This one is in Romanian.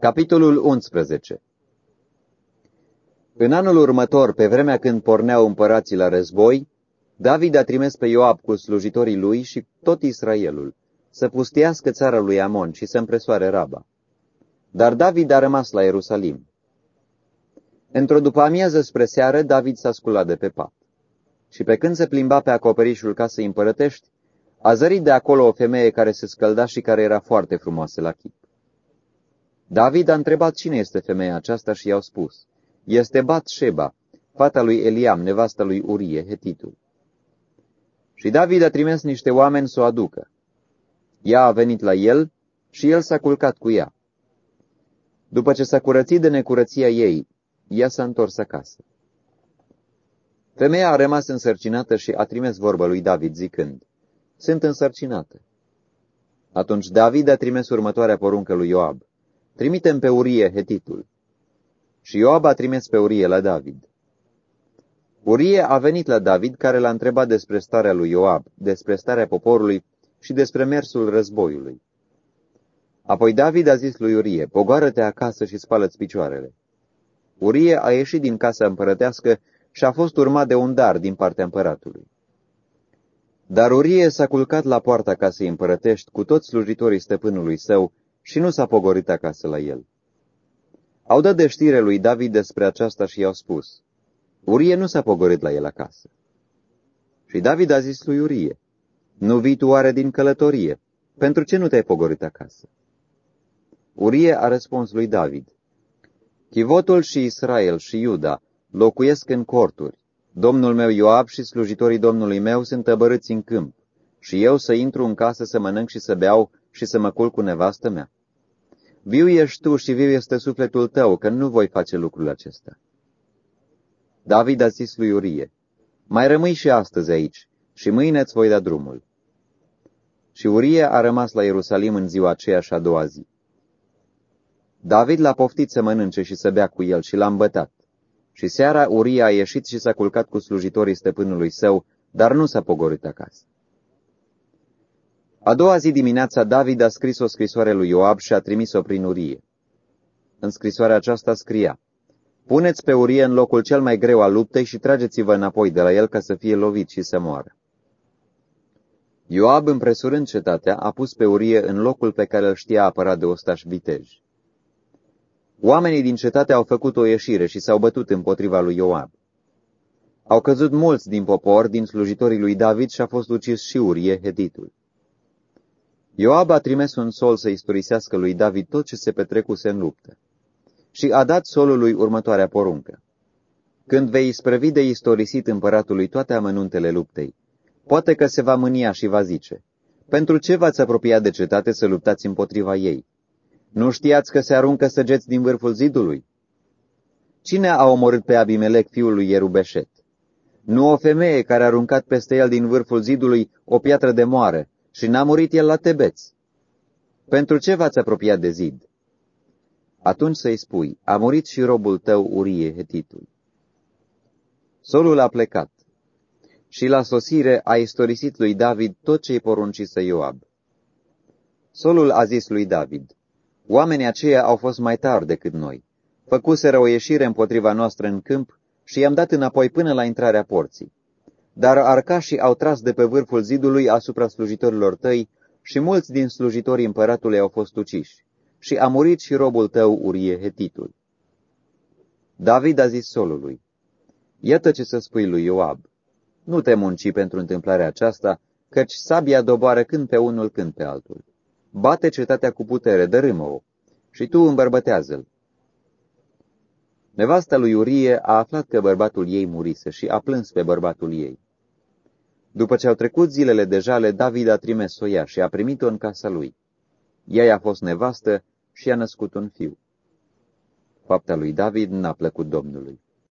Capitolul 11 În anul următor, pe vremea când porneau împărații la război, David a trimis pe Ioab cu slujitorii lui și tot Israelul să pustiască țara lui Amon și să împresoare Raba. Dar David a rămas la Ierusalim. Într-o după amiază spre seară, David s-a sculat de pe pat. Și pe când se plimba pe acoperișul casei împărătești, a zărit de acolo o femeie care se scălda și care era foarte frumoasă la chip. David a întrebat cine este femeia aceasta și i-au spus, este Bat Sheba, fata lui Eliam, nevasta lui Urie, hetitul. Și David a trimis niște oameni să o aducă. Ea a venit la el și el s-a culcat cu ea. După ce s-a curățit de necurăția ei, ea s-a întors acasă. Femeia a rămas însărcinată și a trimis vorbă lui David zicând, Sunt însărcinată. Atunci David a trimis următoarea poruncă lui Ioab, Trimitem pe Urie hetitul. Și Ioab a trimis pe Urie la David. Urie a venit la David, care l-a întrebat despre starea lui Ioab, despre starea poporului și despre mersul războiului. Apoi David a zis lui Urie, pogoară-te acasă și spală-ți picioarele. Urie a ieșit din casa împărătească și a fost urmat de un dar din partea împăratului. Dar Urie s-a culcat la poarta casei împărătești cu toți slujitorii stăpânului său și nu s-a pogorit acasă la el. Au dat de știre lui David despre aceasta și i-au spus, Urie nu s-a pogorit la el acasă. Și David a zis lui Urie, Nu vii tu oare din călătorie? Pentru ce nu te-ai pogorit acasă? Urie a răspuns lui David, Chivotul și Israel și Iuda locuiesc în corturi. Domnul meu Ioab și slujitorii domnului meu sunt tăbărâți în câmp, și eu să intru în casă să mănânc și să beau și să mă culc cu nevastă mea. Viu ești tu și viu este sufletul tău, că nu voi face lucrul acesta. David a zis lui Urie, mai rămâi și astăzi aici, și mâine îți voi da drumul. Și Urie a rămas la Ierusalim în ziua aceea și a doua zi. David l-a poftit să mănânce și să bea cu el și l-a îmbătat. Și seara Uria a ieșit și s-a culcat cu slujitorii stăpânului său, dar nu s-a pogorât acasă. A doua zi dimineața David a scris o scrisoare lui Ioab și a trimis-o prin Urie. În scrisoarea aceasta scria, Puneți pe Urie în locul cel mai greu al luptei și trageți-vă înapoi de la el ca să fie lovit și să moară. Ioab, împresurând cetatea, a pus pe Urie în locul pe care îl știa apărat de ostași viteji. Oamenii din cetate au făcut o ieșire și s-au bătut împotriva lui Ioab. Au căzut mulți din popor, din slujitorii lui David și a fost ucis și Urie, heditul. Ioab a trimis un sol să istorisească lui David tot ce se petrecuse în luptă. Și a dat solului următoarea poruncă. Când vei isprăvi de istorisit împăratului toate amănuntele luptei, poate că se va mânia și va zice, pentru ce v-ați apropiat de cetate să luptați împotriva ei? Nu știați că se aruncă săgeți din vârful zidului? Cine a omorât pe Abimelec, fiul lui Ierubeșet? Nu o femeie care a aruncat peste el din vârful zidului o piatră de moară și n-a murit el la Tebeț. Pentru ce v-ați apropiat de zid? Atunci să-i spui, a murit și robul tău Urie Hetitul. Solul a plecat și la sosire a istorisit lui David tot ce-i poruncise Ioab. Solul a zis lui David, Oamenii aceia au fost mai tari decât noi. Făcuseră o ieșire împotriva noastră în câmp și i-am dat înapoi până la intrarea porții. Dar arcașii au tras de pe vârful zidului asupra slujitorilor tăi și mulți din slujitorii împăratului au fost uciși. Și a murit și robul tău, Urie Hetitul. David a zis solului, Iată ce să spui lui Ioab. Nu te munci pentru întâmplarea aceasta, căci sabia doboară când pe unul, când pe altul. Bate cetatea cu putere, dărâmă-o, și tu îmbărbătează-l. Nevasta lui Urie a aflat că bărbatul ei murise și a plâns pe bărbatul ei. După ce au trecut zilele de jale, David a trimis-o ea și a primit-o în casa lui. Ea i-a fost nevastă și a născut un fiu. Fapta lui David n-a plăcut Domnului.